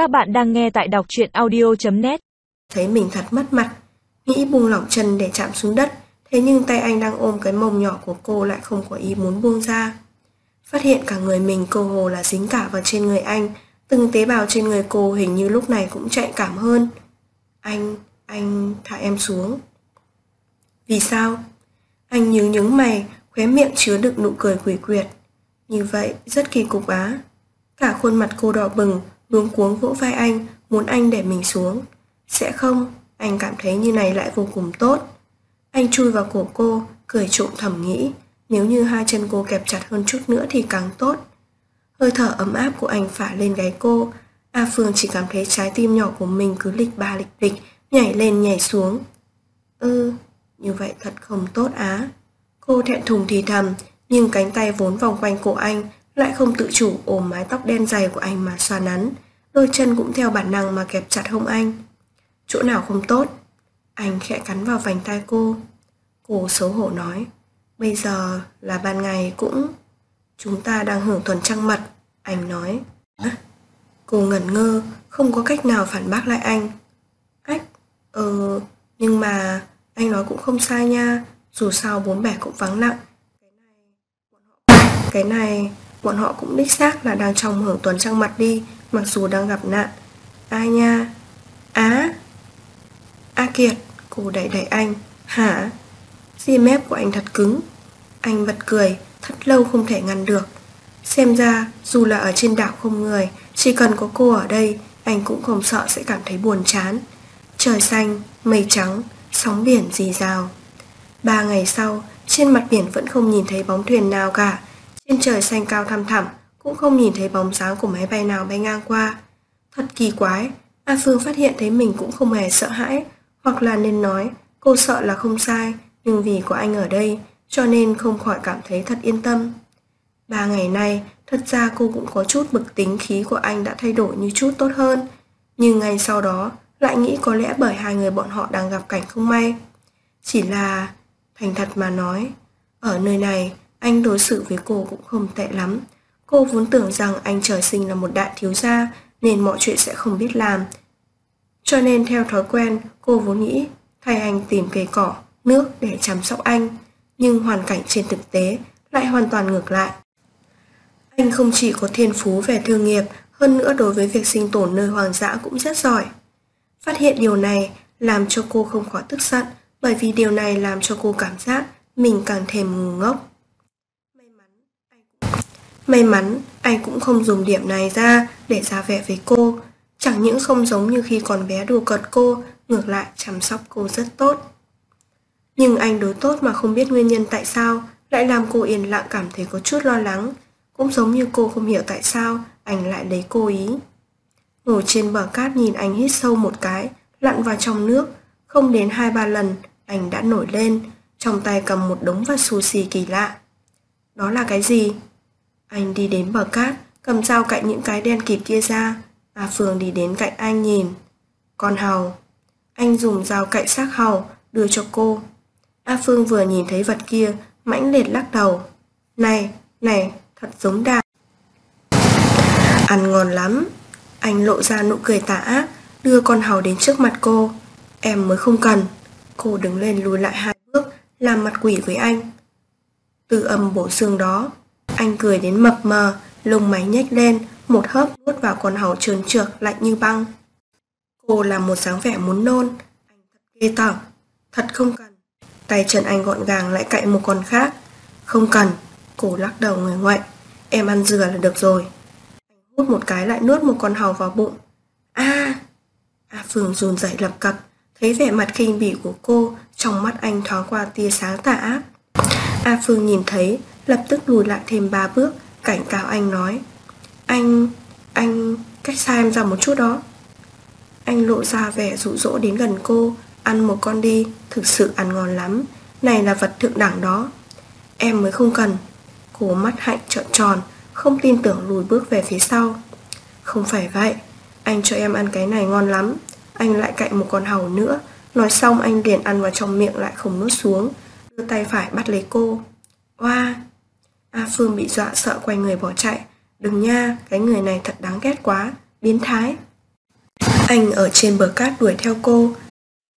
Các bạn đang nghe tại đọc truyện audio.net Thấy mình thật mất mặt, nghĩ buông lỏng chân để chạm xuống đất, thế nhưng tay anh đang ôm cái mông nhỏ của cô lại không có ý muốn buông ra. Phát hiện cả người mình cơ hồ là dính cả vào trên người anh, từng tế bào trên người cô hình như lúc này cũng chạy cảm hơn. Anh, anh thả em xuống. Vì sao? Anh nhướng nhướng mày, khóe miệng chứa đựng nụ cười quỷ quyệt. Như vậy, rất kỳ cục á. Cả khuôn mặt cô đỏ bừng, luống cuống vỗ vai anh, muốn anh để mình xuống. Sẽ không, anh cảm thấy như này lại vô cùng tốt. Anh chui vào cổ cô, cười trộm thầm nghĩ, nếu như hai chân cô kẹp chặt hơn chút nữa thì càng tốt. Hơi thở ấm áp của anh phả lên gáy cô, A Phương chỉ cảm thấy trái tim nhỏ của mình cứ lịch ba lịch lịch, nhảy lên nhảy xuống. Ừ, như vậy thật không tốt á. Cô thẹn thùng thì thầm, nhưng cánh tay vốn vòng quanh cổ anh lại không tự chủ ôm mái tóc đen dày của anh mà xoa nắn. Đôi chân cũng theo bản năng mà kẹp chặt hông anh. Chỗ nào không tốt? Anh khẽ cắn vào vành tai cô. Cô xấu hổ nói, bây giờ là ban ngày cũng... Chúng ta đang hưởng tuần trăng mật, anh nói. Cô ngẩn ngơ, không có cách nào phản bác lại anh. Ách, ờ, nhưng mà anh nói cũng không sai nha, dù sao bốn bẻ cũng vắng lặng. Cái này, bọn họ cũng đích xác là đang trong hưởng tuần trăng mặt đi, mặc dù đang gặp nạn. Ai nha? Á? A Kiệt, cô đẩy đẩy anh. Hả? Di mép của anh thật cứng. Anh bật cười, thật lâu không thể ngăn được. Xem ra, dù là ở trên đảo không người, chỉ cần có cô ở đây, anh cũng không sợ sẽ cảm thấy buồn chán. Trời xanh, mây trắng, sóng biển dì rào. Ba ngày sau, trên mặt biển vẫn không nhìn thấy bóng thuyền nào cả. Trên trời xanh cao thăm thẳm, cũng không nhìn thấy bóng dáng của máy bay nào bay ngang qua. Thật kỳ quái, A Phương phát hiện thấy mình cũng không hề sợ hãi, hoặc là nên nói, cô sợ là không sai, nhưng vì có anh ở đây, cho nên không khỏi cảm thấy thật yên tâm. Ba ngày nay, thật ra cô cũng có chút bực tính khí của anh đã thay đổi như chút tốt hơn, nhưng ngay sau đó lại nghĩ có lẽ bởi hai người bọn họ đang gặp cảnh không may. Chỉ là, thành thật mà nói, ở nơi này, anh đối xử với cô cũng không tệ lắm. Cô vốn tưởng rằng anh trời sinh là một đại thiếu gia nên mọi chuyện sẽ không biết làm. Cho nên theo thói quen, cô vốn nghĩ thay anh tìm cây cỏ, nước để chăm sóc anh. Nhưng hoàn cảnh trên thực tế lại hoàn toàn ngược lại. Anh không chỉ có thiên phú về thương nghiệp, hơn nữa đối với việc sinh tồn nơi hoang dã cũng rất giỏi. Phát hiện điều này làm cho cô không khỏi tức giận, bởi vì điều này làm cho cô cảm giác mình càng thêm ngu ngốc. May mắn, anh cũng không dùng điểm này ra để ra vẻ với cô. Chẳng những không giống như khi còn bé đùa cợt cô, ngược lại chăm sóc cô rất tốt. Nhưng anh đối tốt mà không biết nguyên nhân tại sao, lại làm cô yên lặng cảm thấy có chút lo lắng. Cũng giống như cô không hiểu tại sao anh lại lấy cô ý. Ngồi trên bờ cát nhìn anh hít sâu một cái, lặn vào trong nước. Không đến hai ba lần, anh đã nổi lên, trong tay cầm một đống vật sushi kỳ lạ. Đó là cái gì? Anh đi đến bờ cát, cầm dao cạnh những cái đen kịp kia ra. A Phương đi đến cạnh anh nhìn. Con hầu. Anh dùng dao cạnh xác hầu, đưa cho cô. A Phương vừa nhìn thấy vật kia, mãnh liệt lắc đầu. Này, này, thật giống đà. Ăn ngon lắm. Anh lộ ra nụ cười tà ác, đưa con hầu đến trước mặt cô. Em mới không cần. Cô đứng lên lùi lại hai bước, làm mặt quỷ với anh. Từ âm bổ xương đó, anh cười đến mập mờ, lông máy nhếch lên, một hớp nuốt vào con hầu trơn trượt lạnh như băng. Cô làm một dáng vẻ muốn nôn. Anh thật ghê tởm. Thật không cần. Tay chân anh gọn gàng lại cạy một con khác. Không cần. Cô lắc đầu người ngoại. Em ăn dừa là được rồi. Anh hút một cái lại nuốt một con hầu vào bụng. a A Phương run rẩy lập cập. Thấy vẻ mặt khinh bỉ của cô, trong mắt anh thoáng qua tia sáng tà ác. A Phương nhìn thấy, lập tức lùi lại thêm ba bước, cảnh cáo anh nói. Anh, anh, cách xa em ra một chút đó. Anh lộ ra vẻ dụ dỗ đến gần cô, ăn một con đi, thực sự ăn ngon lắm. Này là vật thượng đẳng đó. Em mới không cần. Cô mắt hạnh trợn tròn, không tin tưởng lùi bước về phía sau. Không phải vậy, anh cho em ăn cái này ngon lắm. Anh lại cạnh một con hầu nữa. Nói xong anh liền ăn vào trong miệng lại không nuốt xuống. Đưa tay phải bắt lấy cô. Oa! A Phương bị dọa sợ quay người bỏ chạy. Đừng nha, cái người này thật đáng ghét quá, biến thái. Anh ở trên bờ cát đuổi theo cô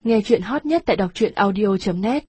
Nghe chuyện hot nhất tại đọc truyện audio.net